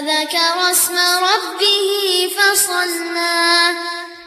وذكر اسم ربه فصلى